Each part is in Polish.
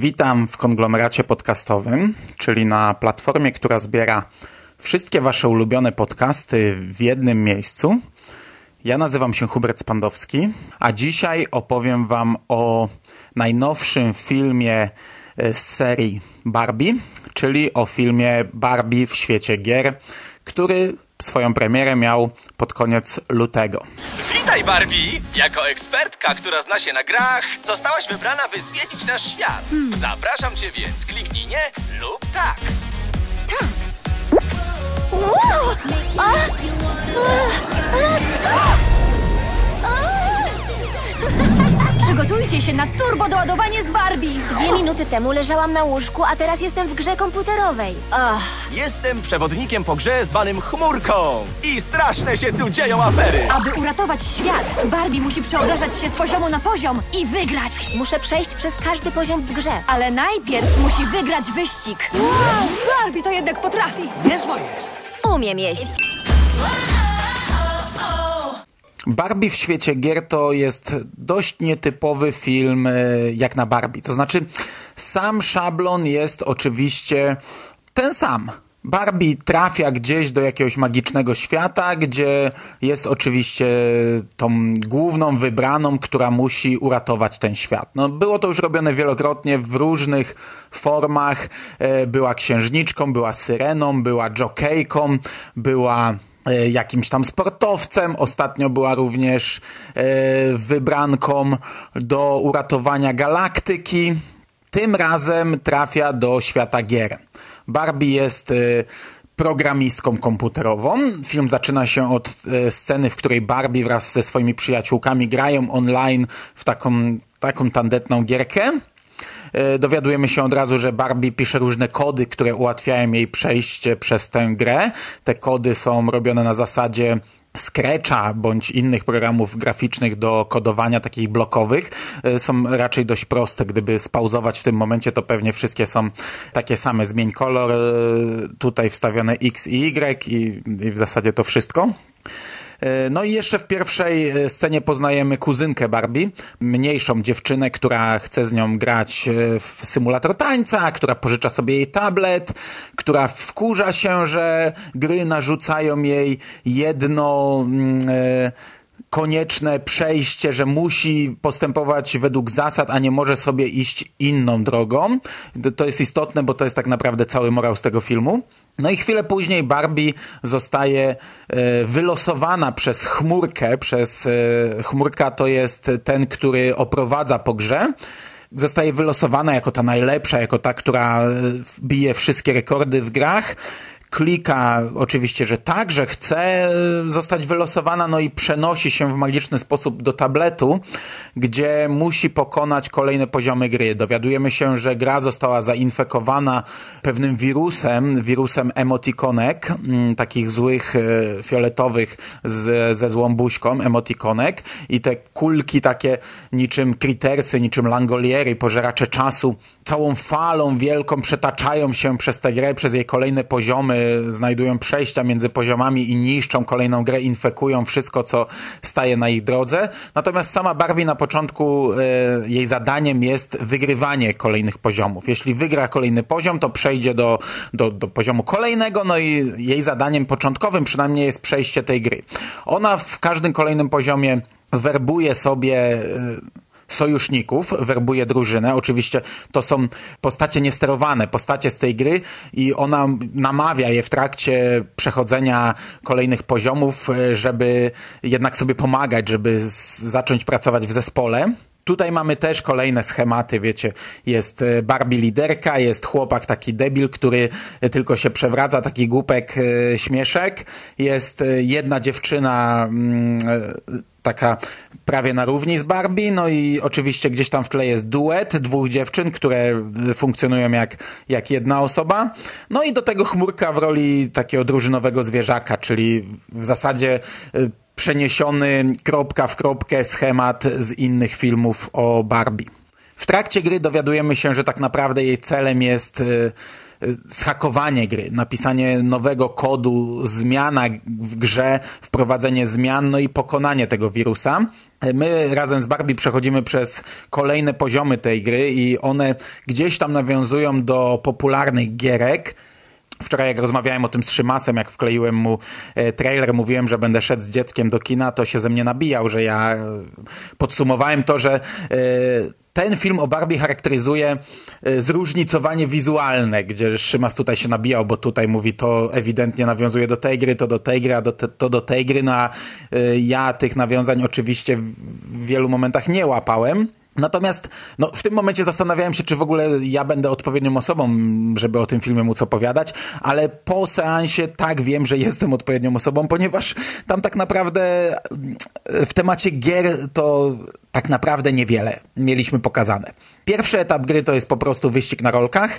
Witam w konglomeracie podcastowym, czyli na platformie, która zbiera wszystkie Wasze ulubione podcasty w jednym miejscu. Ja nazywam się Hubert Spandowski, a dzisiaj opowiem Wam o najnowszym filmie z serii Barbie, czyli o filmie Barbie w świecie gier, który swoją premierę miał pod koniec lutego. Witaj Barbie! Jako ekspertka, która zna się na grach, zostałaś wybrana, by zwiedzić nasz świat. Zapraszam cię więc, kliknij nie lub tak. Przygotujcie się na turbo doładowanie z Barbie! Dwie minuty temu leżałam na łóżku, a teraz jestem w grze komputerowej. Ach, Jestem przewodnikiem po grze zwanym Chmurką. I straszne się tu dzieją afery. Aby uratować świat, Barbie musi przeobrażać się z poziomu na poziom i wygrać! muszę przejść przez każdy poziom w grze. Ale najpierw musi wygrać wyścig. Wow, Barbie to jednak potrafi! Umiem jeździć. Barbie w świecie gier to jest dość nietypowy film e, jak na Barbie. To znaczy, sam szablon jest oczywiście ten sam. Barbie trafia gdzieś do jakiegoś magicznego świata, gdzie jest oczywiście tą główną wybraną, która musi uratować ten świat. No, było to już robione wielokrotnie w różnych formach. E, Była księżniczką, była syreną, była jokejką, była jakimś tam sportowcem. Ostatnio była również e, wybranką do uratowania galaktyki. Tym razem trafia do świata gier. Barbie jest e, programistką komputerową. Film zaczyna się od e, sceny, w której Barbie wraz ze swoimi przyjaciółkami grają online w taką, taką tandetną gierkę. E, Dowiadujemy się od razu, że Barbie pisze różne kody, które ułatwiają jej przejście przez tę grę. Te kody są robione na zasadzie Scratcha bądź innych programów graficznych do kodowania takich blokowych e, są raczej dość proste. Gdyby spauzować w tym momencie, to pewnie wszystkie są takie same. Zmień kolor, e, tutaj wstawione X i Y i, i w zasadzie to wszystko. E, No i jeszcze w pierwszej e, scenie poznajemy kuzynkę Barbie, mniejszą dziewczynę, która chce z nią grać e, w symulator tańca, która pożycza sobie jej tablet, która wkurza się, że gry narzucają jej jedno mm, e, konieczne przejście, że musi postępować według zasad, a nie może sobie iść inną drogą. To- jest istotne, bo to jest tak naprawdę cały morał z tego filmu. No i chwilę później Barbie zostaje e, wylosowana przez chmurkę, przez e, chmurka to jest ten, który oprowadza po grze. Zostaje wylosowana jako ta najlepsza, jako ta, która e, bije wszystkie rekordy w grach klika oczywiście, że tak, że chce zostać wylosowana, no i przenosi się w magiczny sposób do tabletu, gdzie musi pokonać kolejne poziomy gry. Dowiadujemy się, że gra została zainfekowana pewnym wirusem, wirusem emotikonek, mm, takich złych e, fioletowych z, ze złą buźką, emotikonek i te kulki takie niczym kritersy, niczym langoliery, pożeracze czasu, całą falą wielką przetaczają się przez tę grę, przez jej kolejne poziomy, znajdują przejścia między poziomami i niszczą kolejną grę, infekują wszystko, co staje na ich drodze. Natomiast sama Barbie na początku e, jej zadaniem jest wygrywanie kolejnych poziomów. Jeśli wygra kolejny poziom, to przejdzie do, do, do poziomu kolejnego, no i jej zadaniem początkowym przynajmniej jest przejście tej gry. Ona w każdym kolejnym poziomie werbuje sobie e, sojuszników, werbuje drużynę. Oczywiście to są postacie niesterowane, postacie z tej gry i ona namawia je w trakcie przechodzenia kolejnych poziomów, e, żeby jednak sobie pomagać, żeby zacząć pracować w zespole. Tutaj mamy też kolejne schematy, wiecie, jest e, Barbie liderka, jest chłopak taki debil, który tylko się przewraca, taki głupek, e, śmieszek, jest jedna dziewczyna mm, taka prawie na równi z Barbie, no i oczywiście gdzieś tam w tle jest duet dwóch dziewczyn, które funkcjonują jak, jak jedna osoba, no i do tego chmurka w roli takiego drużynowego zwierzaka, czyli w zasadzie przeniesiony kropka w kropkę schemat z innych filmów o Barbie. W trakcie gry dowiadujemy się, że tak naprawdę jej celem jest zhakowanie gry, napisanie nowego kodu, zmiana w grze, wprowadzenie zmian, no i pokonanie tego wirusa. My razem z Barbie przechodzimy przez kolejne poziomy tej gry i one gdzieś tam nawiązują do popularnych gierek, Wczoraj jak rozmawiałem o tym z Szymasem, jak wkleiłem mu e, trailer, mówiłem, że będę szedł z dzieckiem do kina, to się ze mnie nabijał, że ja e, podsumowałem to, że e, ten film o Barbie charakteryzuje zróżnicowanie wizualne, gdzie Szymas tutaj się nabijał, bo tutaj mówi to ewidentnie nawiązuje do tej gry, to do tej gry, a do te, to do tej gry, no a ja tych nawiązań oczywiście w wielu momentach nie łapałem. Natomiast no, w tym momencie zastanawiałem się, czy w ogóle ja będę odpowiednią osobą, żeby o tym filmie móc opowiadać, ale po seansie tak wiem, że jestem odpowiednią osobą, ponieważ tam tak naprawdę w temacie gier to tak naprawdę niewiele mieliśmy pokazane. Pierwszy etap gry to jest po prostu wyścig na rolkach.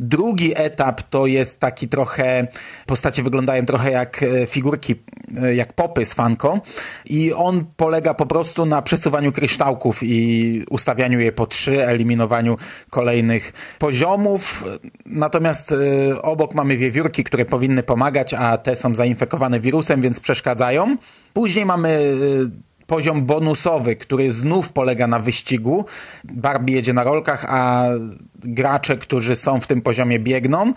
Drugi etap to jest taki trochę, postacie wyglądają trochę jak e, figurki, e, jak popy z fanko i on polega po prostu na przesuwaniu kryształków i ustawianiu je po trzy, eliminowaniu kolejnych poziomów. Natomiast e, obok mamy wiewiórki, które powinny pomagać, a te są zainfekowane wirusem, więc przeszkadzają. Później mamy poziom bonusowy, który znów polega na wyścigu. Barbie jedzie na rolkach, a gracze, którzy są w tym poziomie biegną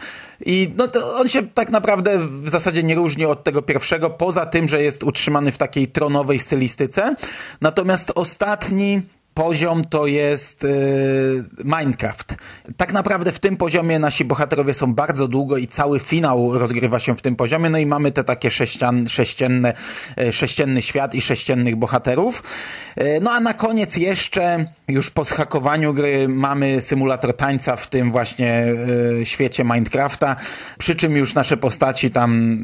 i no to on się tak naprawdę w zasadzie nie różni od tego pierwszego, poza tym, że jest utrzymany w takiej tronowej stylistyce. Natomiast ostatni poziom to jest yy, Minecraft. Tak naprawdę w tym poziomie nasi bohaterowie są bardzo długo i cały finał rozgrywa się w tym poziomie, no i mamy te takie sześcian, sześcienne, yy, sześcienny świat i sześciennych bohaterów. Yy, no a na koniec jeszcze, już po schakowaniu gry, mamy symulator tańca w tym właśnie yy, świecie Minecrafta, przy czym już nasze postaci tam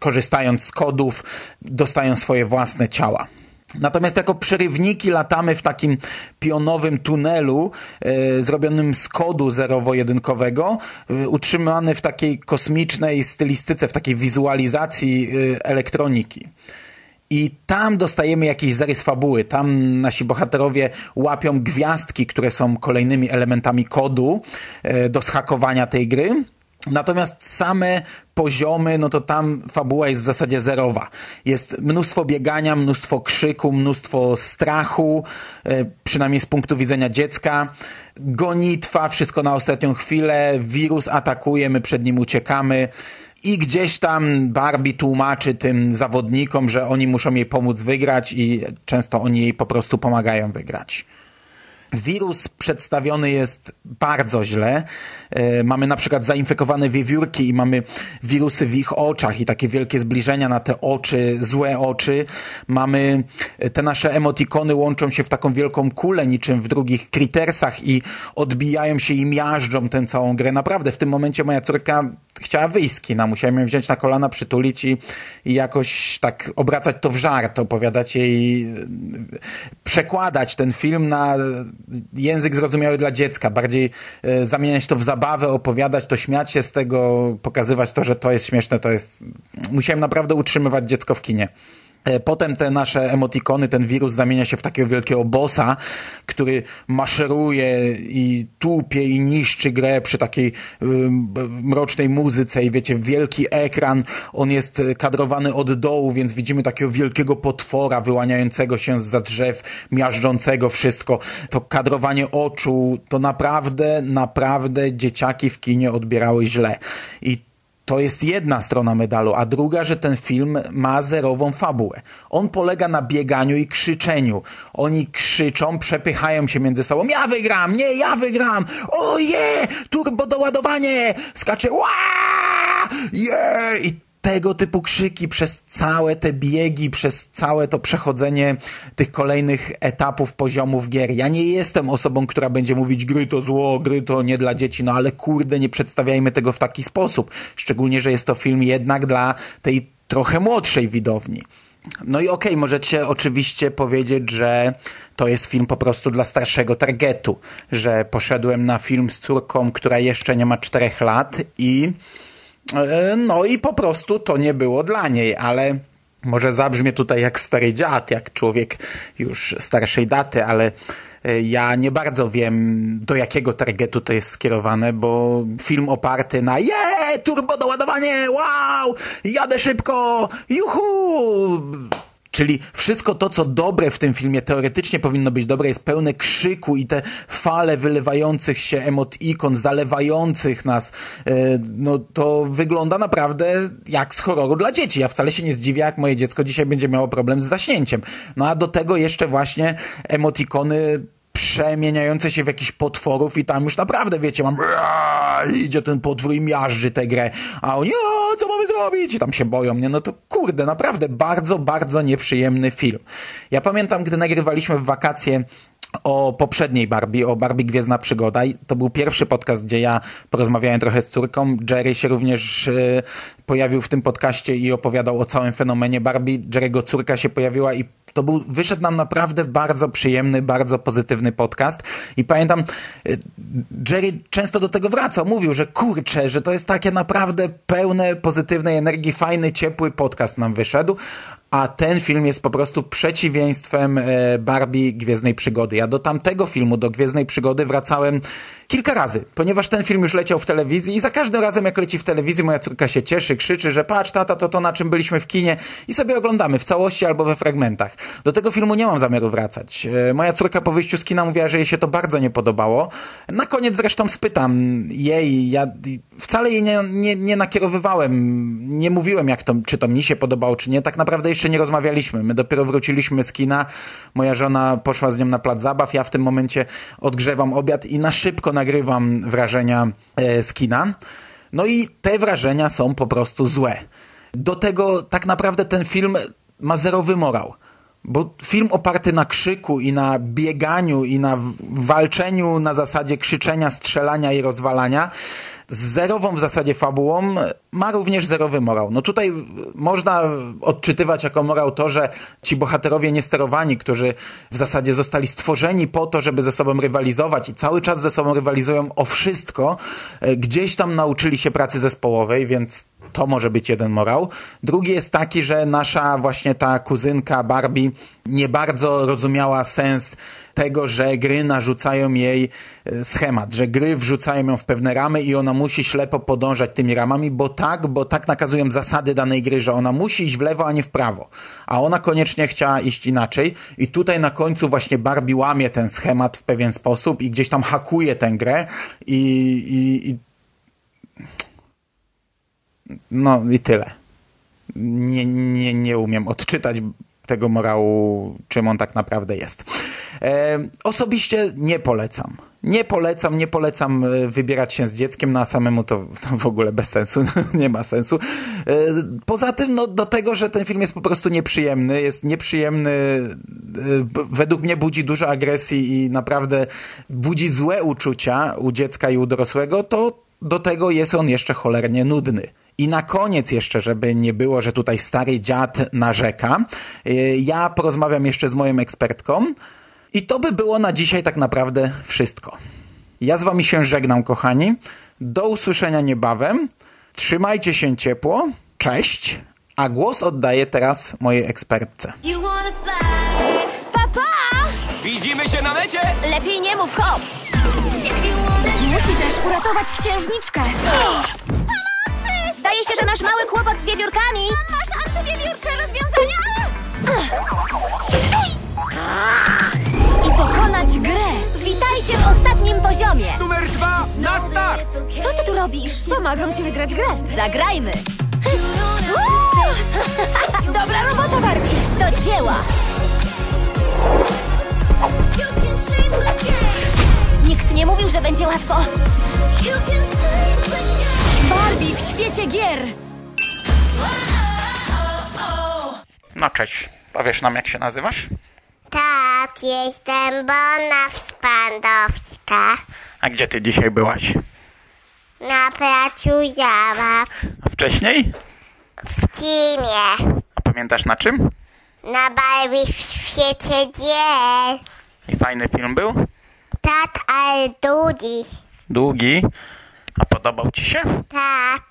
korzystając z kodów dostają swoje własne ciała. Natomiast jako przerywniki latamy w takim pionowym tunelu e, zrobionym z kodu zerowo-jedynkowego, e, utrzymany w takiej kosmicznej stylistyce, w takiej wizualizacji e, elektroniki. I tam dostajemy jakiś zarys fabuły. Tam nasi bohaterowie łapią gwiazdki, które są kolejnymi elementami kodu do schakowania tej gry. Natomiast same poziomy, no to tam fabuła jest w zasadzie zerowa. Jest mnóstwo biegania, mnóstwo krzyku, mnóstwo strachu, e, przynajmniej z punktu widzenia dziecka. Gonitwa, wszystko na ostatnią chwilę, wirus atakuje, my przed nim uciekamy. I gdzieś tam Barbie tłumaczy tym zawodnikom, że oni muszą jej pomóc wygrać i często oni jej po prostu pomagają wygrać. Wirus przedstawiony jest bardzo źle. E, mamy na przykład zainfekowane wiewiórki i mamy wirusy w ich oczach i takie wielkie zbliżenia na te oczy, złe oczy. Mamy e, te nasze emotikony łączą się w taką wielką kulę niczym w drugich Crittersach i odbijają się i miażdżą tę całą grę. Naprawdę w tym momencie moja córka chciała wyjść z kina. Musiałem ją wziąć na kolana, przytulić i, i jakoś tak obracać to w żart, opowiadać jej, przekładać ten film na język zrozumiały dla dziecka, bardziej e, zamieniać to w zabawę, opowiadać to, śmiać się z tego, pokazywać to, że to jest śmieszne, to jest... Musiałem naprawdę utrzymywać dziecko w kinie. E, potem te nasze emotikony, ten wirus zamienia się w takiego wielkiego bossa, który maszeruje i tłupie i niszczy grę przy takiej mrocznej muzyce i wiecie, wielki ekran, on jest kadrowany od dołu, więc widzimy takiego wielkiego potwora wyłaniającego się z za drzew, miażdżącego wszystko. To kadrowanie oczu, to naprawdę, naprawdę dzieciaki w kinie odbierały źle. I to jest jedna strona medalu, a druga, że ten film ma zerową fabułę. On polega na bieganiu i krzyczeniu. Oni krzyczą, przepychają się między sobą. Ja wygram, nie, ja wygram. Oje, turbo doładowanie, skacze, ła, je! I tego typu krzyki przez całe te biegi, przez całe to przechodzenie tych kolejnych etapów, poziomów gier. Ja nie jestem osobą, która będzie mówić gry to zło, gry to nie dla dzieci, no ale kurde, nie przedstawiajmy tego w taki sposób. Szczególnie, że jest to film jednak dla tej trochę młodszej widowni. No i okej, okay, możecie oczywiście powiedzieć, że to jest film po prostu dla starszego targetu, że poszedłem na film z córką, która jeszcze nie ma czterech lat i no i po prostu to nie było dla niej, ale może zabrzmie tutaj jak stary dziad, jak człowiek już starszej daty, ale e, ja nie bardzo wiem, do jakiego targetu to jest skierowane, bo film oparty na je, turbo doładowanie, wow, jadę szybko, juhu, Czyli wszystko to, co dobre w tym filmie, teoretycznie powinno być dobre, jest pełne krzyku i te fale wylewających się emotikon, zalewających nas, e, no to wygląda naprawdę jak z horroru dla dzieci. Ja wcale się nie zdziwię, jak moje dziecko dzisiaj będzie miało problem z zaśnięciem. No a do tego jeszcze właśnie emotikony przemieniające się w jakichś potworów i tam już naprawdę, wiecie, mam idzie ten potwór i miażdży tę grę, a oni, o, co mamy zrobić? I tam się boją mnie. No to kurde, naprawdę bardzo, bardzo nieprzyjemny film. Ja pamiętam, gdy nagrywaliśmy w wakacje o poprzedniej Barbie, o Barbie Gwiezdna Przygoda. I to był pierwszy podcast, gdzie ja porozmawiałem trochę z córką. Jerry się również y, pojawił w tym podcaście i opowiadał o całym fenomenie Barbie. Jerry'ego córka się pojawiła i to był, wyszedł nam naprawdę bardzo przyjemny, bardzo pozytywny podcast i pamiętam, y, Jerry często do tego wracał, mówił, że kurczę, że to jest takie naprawdę pełne pozytywnej energii, fajny, ciepły podcast nam wyszedł, a ten film jest po prostu przeciwieństwem e, Barbie Gwiezdnej Przygody. Ja do tamtego filmu, do Gwiezdnej Przygody wracałem kilka razy, ponieważ ten film już leciał w telewizji i za każdym razem jak leci w telewizji moja córka się cieszy, krzyczy, że patrz tata, to to na czym byliśmy w kinie i sobie oglądamy w całości albo we fragmentach. Do tego filmu nie mam zamiaru wracać. E, moja córka po wyjściu z kina mówiła, że jej się to bardzo nie podobało. Na koniec zresztą spytam jej, ja wcale jej nie, nie, nie nakierowywałem, nie mówiłem jak to, czy to mi się podobało, czy nie. Tak naprawdę jeszcze nie rozmawialiśmy. My dopiero wróciliśmy z kina, moja żona poszła z nią na plac zabaw, ja w tym momencie odgrzewam obiad i na szybko nagrywam wrażenia e, z kina. No i te wrażenia są po prostu złe. Do tego tak naprawdę ten film ma zerowy morał. Bo film oparty na krzyku i na bieganiu i na walczeniu na zasadzie krzyczenia, strzelania i rozwalania z zerową w zasadzie fabułą ma również zerowy morał. No tutaj można odczytywać jako morał to, że ci bohaterowie niesterowani, którzy w zasadzie zostali stworzeni po to, żeby ze sobą rywalizować i cały czas ze sobą rywalizują o wszystko, e, gdzieś tam nauczyli się pracy zespołowej, więc to może być jeden morał. Drugi jest taki, że nasza właśnie ta kuzynka Barbie nie bardzo rozumiała sens tego, że gry narzucają jej e, schemat, że gry wrzucają ją w pewne ramy i ona musi ślepo podążać tymi ramami, bo tak, bo tak nakazują zasady danej gry, że ona musi iść w lewo, a nie w prawo. A ona koniecznie chciała iść inaczej i tutaj na końcu właśnie Barbie łamie ten schemat w pewien sposób i gdzieś tam hakuje tę grę i, i, i no i tyle. Nie, nie, nie umiem odczytać tego morału, czym on tak naprawdę jest. E, osobiście nie polecam. Nie polecam, nie polecam e, wybierać się z dzieckiem, no samemu to, to, w ogóle bez sensu, nie ma sensu. E, poza tym, no, do tego, że ten film jest po prostu nieprzyjemny, jest nieprzyjemny, e, według mnie budzi dużo agresji i naprawdę budzi złe uczucia u dziecka i u dorosłego, to do tego jest on jeszcze cholernie nudny. I na koniec jeszcze, żeby nie było, że tutaj stary dziad narzeka, y, ja porozmawiam jeszcze z moją ekspertką i to by było na dzisiaj tak naprawdę wszystko. Ja z wami się żegnam, kochani. Do usłyszenia niebawem. Trzymajcie się ciepło. Cześć. A głos oddaję teraz mojej ekspertce. Papa! Widzimy się na mecie! Lepiej nie mów hop! Musi też uratować księżniczkę. Że masz mały kłopot z wiewiórkami. Masz antywiewiórcze rozwiązania? I pokonać grę. Witajcie w ostatnim poziomie. Numer dwa, na start! Co ty tu robisz? Pomagam ci wygrać grę. Zagrajmy. Dobra robota, Barbie. Do dzieła. Nikt nie mówił, że będzie łatwo. Barbie w świecie gier. No cześć. Powiesz nam, jak się nazywasz? Tak, jestem Bona Spandowska. A gdzie ty dzisiaj byłaś? Na placu zabaw. A wcześniej? W teamie. A pamiętasz na czym? Na Barbie w świecie gier. I fajny film był? Tak, ale długi. Długi. A podobał ci się? Tak.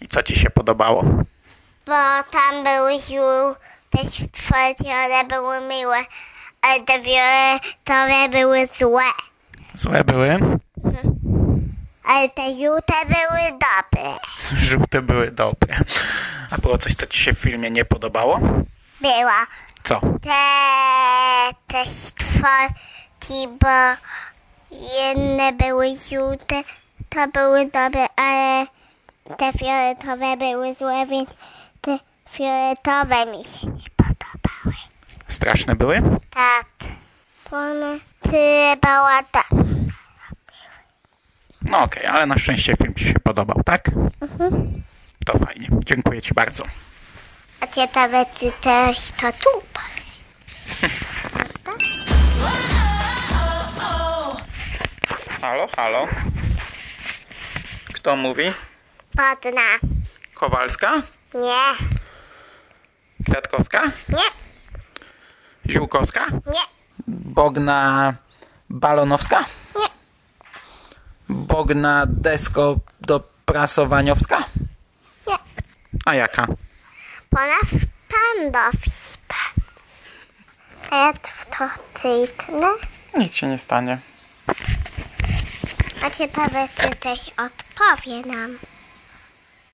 I co ci się podobało? Bo tam były ziół, te stworki, one były miłe, ale te fioletowe były złe. Złe były. Ale te żółte były dobre. Żółte były dobre. A było coś, co ci się w filmie nie podobało? Była. Co? Te, te stworki, bo jedne były żółte, to były dobre, ale te fioletowe były złe, więc te fioletowe mi się nie podobały. Straszne były? Tak. One tyle bałagan. No okej, ale na szczęście film ci się podobał, tak? To fajnie. Dziękuję ci bardzo. A ciekawe, czy też to tu. Halo, halo. Kto mówi? Podna. Kowalska? Nie, Kwiatkowska? nie, Ziółkowska? nie, Bogna Balonowska? Nie. Bogna Desko do prasowaniowska? nie. A jaka? Ponad pandowska. Et w to cytne. Nic się nie stanie. A ciekawe, czy też odpowie nam.